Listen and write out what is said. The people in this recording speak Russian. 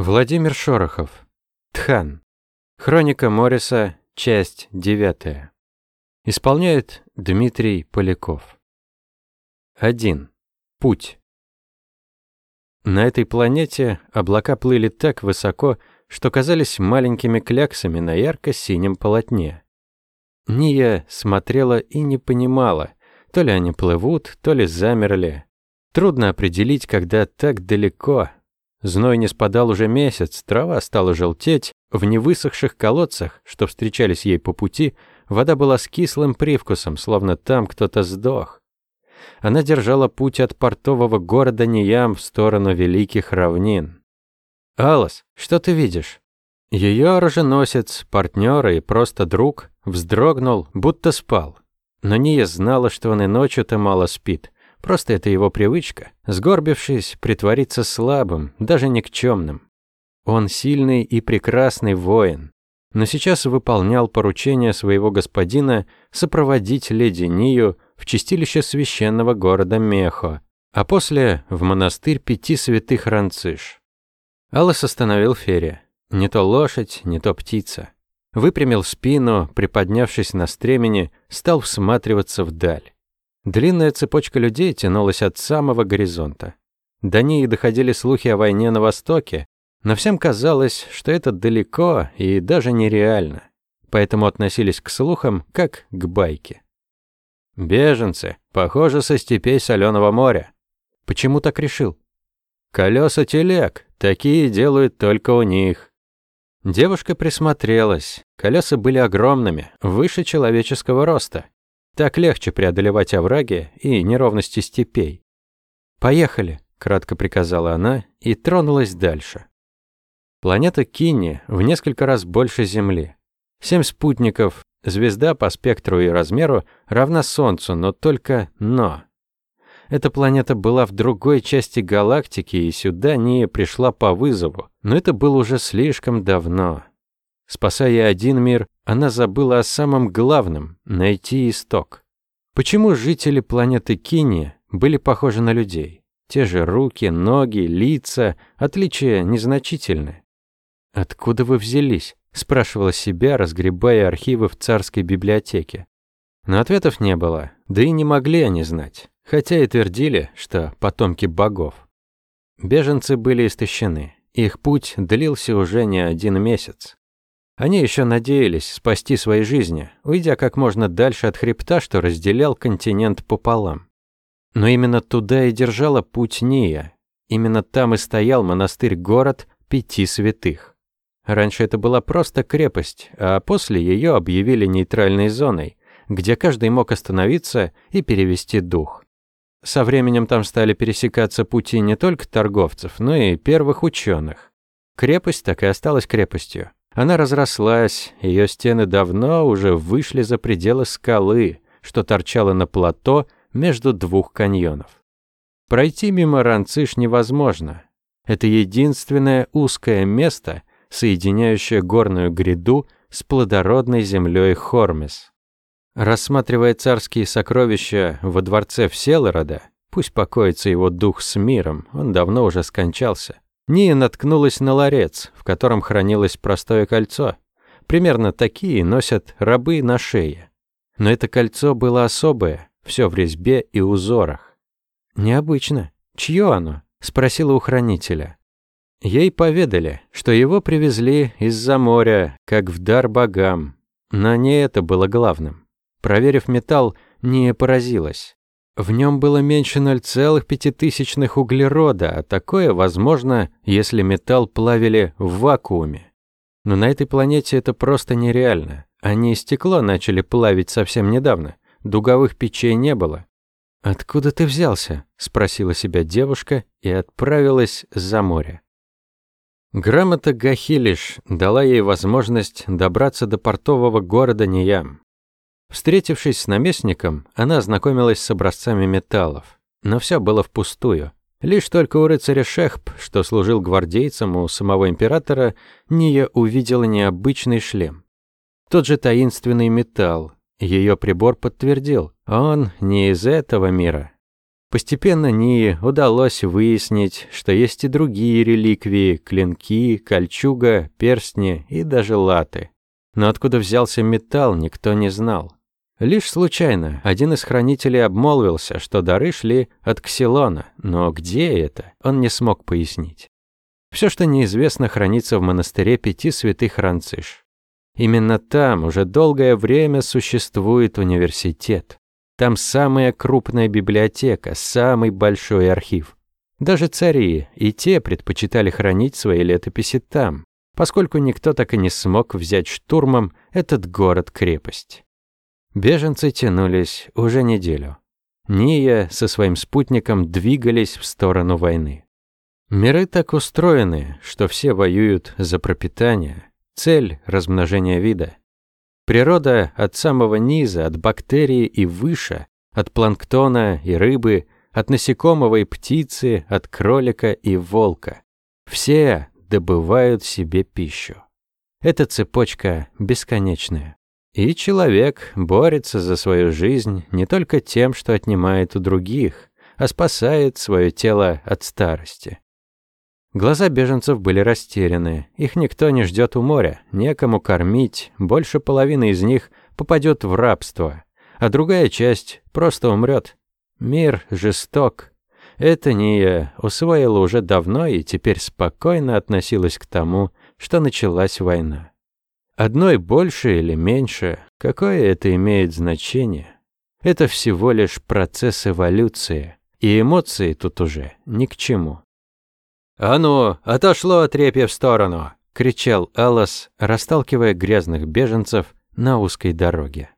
Владимир Шорохов. Тхан. Хроника Морриса, часть 9. Исполняет Дмитрий Поляков. 1. Путь. На этой планете облака плыли так высоко, что казались маленькими кляксами на ярко-синем полотне. Ния смотрела и не понимала, то ли они плывут, то ли замерли. Трудно определить, когда так далеко, Зной не спадал уже месяц, трава стала желтеть, в невысохших колодцах, что встречались ей по пути, вода была с кислым привкусом, словно там кто-то сдох. Она держала путь от портового города Ниям в сторону великих равнин. «Алос, что ты видишь?» Ее оруженосец, партнер и просто друг вздрогнул, будто спал. Но Ния знала, что он и ночью-то мало спит, Просто это его привычка, сгорбившись, притвориться слабым, даже никчемным. Он сильный и прекрасный воин, но сейчас выполнял поручение своего господина сопроводить леди Нию в чистилище священного города Мехо, а после в монастырь пяти святых Ранциш. Аллас остановил Ферри. Не то лошадь, не то птица. Выпрямил спину, приподнявшись на стремени, стал всматриваться вдаль. Длинная цепочка людей тянулась от самого горизонта. До ней доходили слухи о войне на Востоке, но всем казалось, что это далеко и даже нереально. Поэтому относились к слухам как к байке. «Беженцы, похоже, со степей соленого моря». «Почему так решил?» «Колеса телег, такие делают только у них». Девушка присмотрелась. Колеса были огромными, выше человеческого роста. Так легче преодолевать овраги и неровности степей. «Поехали», — кратко приказала она и тронулась дальше. Планета Кинни в несколько раз больше Земли. Семь спутников, звезда по спектру и размеру равна Солнцу, но только «но». Эта планета была в другой части галактики, и сюда не пришла по вызову, но это было уже слишком давно. Спасая один мир, она забыла о самом главном – найти исток. Почему жители планеты Кини были похожи на людей? Те же руки, ноги, лица, отличия незначительны. «Откуда вы взялись?» – спрашивала себя, разгребая архивы в царской библиотеке. Но ответов не было, да и не могли они знать, хотя и твердили, что потомки богов. Беженцы были истощены, их путь длился уже не один месяц. Они еще надеялись спасти свои жизни, уйдя как можно дальше от хребта, что разделял континент пополам. Но именно туда и держала путь Ния. Именно там и стоял монастырь-город Пяти Святых. Раньше это была просто крепость, а после ее объявили нейтральной зоной, где каждый мог остановиться и перевести дух. Со временем там стали пересекаться пути не только торговцев, но и первых ученых. Крепость так и осталась крепостью. Она разрослась, ее стены давно уже вышли за пределы скалы, что торчало на плато между двух каньонов. Пройти мимо Ранциш невозможно. Это единственное узкое место, соединяющее горную гряду с плодородной землей Хормес. Рассматривая царские сокровища во дворце Вселорода, пусть покоится его дух с миром, он давно уже скончался, Ния наткнулась на ларец, в котором хранилось простое кольцо. Примерно такие носят рабы на шее. Но это кольцо было особое, все в резьбе и узорах. «Необычно. Чье оно?» – спросила у хранителя. Ей поведали, что его привезли из-за моря, как в дар богам. Но не это было главным. Проверив металл, не поразилась. В нем было меньше 0,5 углерода, а такое возможно, если металл плавили в вакууме. Но на этой планете это просто нереально. Они стекло начали плавить совсем недавно. Дуговых печей не было. «Откуда ты взялся?» – спросила себя девушка и отправилась за море. Грамота Гахилиш дала ей возможность добраться до портового города Ниям. Встретившись с наместником, она ознакомилась с образцами металлов. Но все было впустую. Лишь только у рыцаря Шехп, что служил гвардейцем у самого императора, Ния увидела необычный шлем. Тот же таинственный металл. Ее прибор подтвердил, он не из этого мира. Постепенно Нии удалось выяснить, что есть и другие реликвии – клинки, кольчуга, перстни и даже латы. Но откуда взялся металл, никто не знал. Лишь случайно один из хранителей обмолвился, что дары шли от Ксилона, но где это, он не смог пояснить. Все, что неизвестно, хранится в монастыре пяти святых Ранциш. Именно там уже долгое время существует университет. Там самая крупная библиотека, самый большой архив. Даже цари и те предпочитали хранить свои летописи там, поскольку никто так и не смог взять штурмом этот город-крепость. Беженцы тянулись уже неделю. Ния со своим спутником двигались в сторону войны. Миры так устроены, что все воюют за пропитание, цель – размножение вида. Природа от самого низа, от бактерии и выше, от планктона и рыбы, от насекомого и птицы, от кролика и волка. Все добывают себе пищу. Эта цепочка бесконечная. И человек борется за свою жизнь не только тем, что отнимает у других, а спасает свое тело от старости. Глаза беженцев были растеряны. Их никто не ждет у моря, некому кормить, больше половины из них попадет в рабство, а другая часть просто умрет. Мир жесток. Это Ния усвоила уже давно и теперь спокойно относилась к тому, что началась война. Одной больше или меньше, какое это имеет значение? Это всего лишь процесс эволюции, и эмоции тут уже ни к чему. «А ну, отошло отрепье в сторону!» — кричал Аллас, расталкивая грязных беженцев на узкой дороге.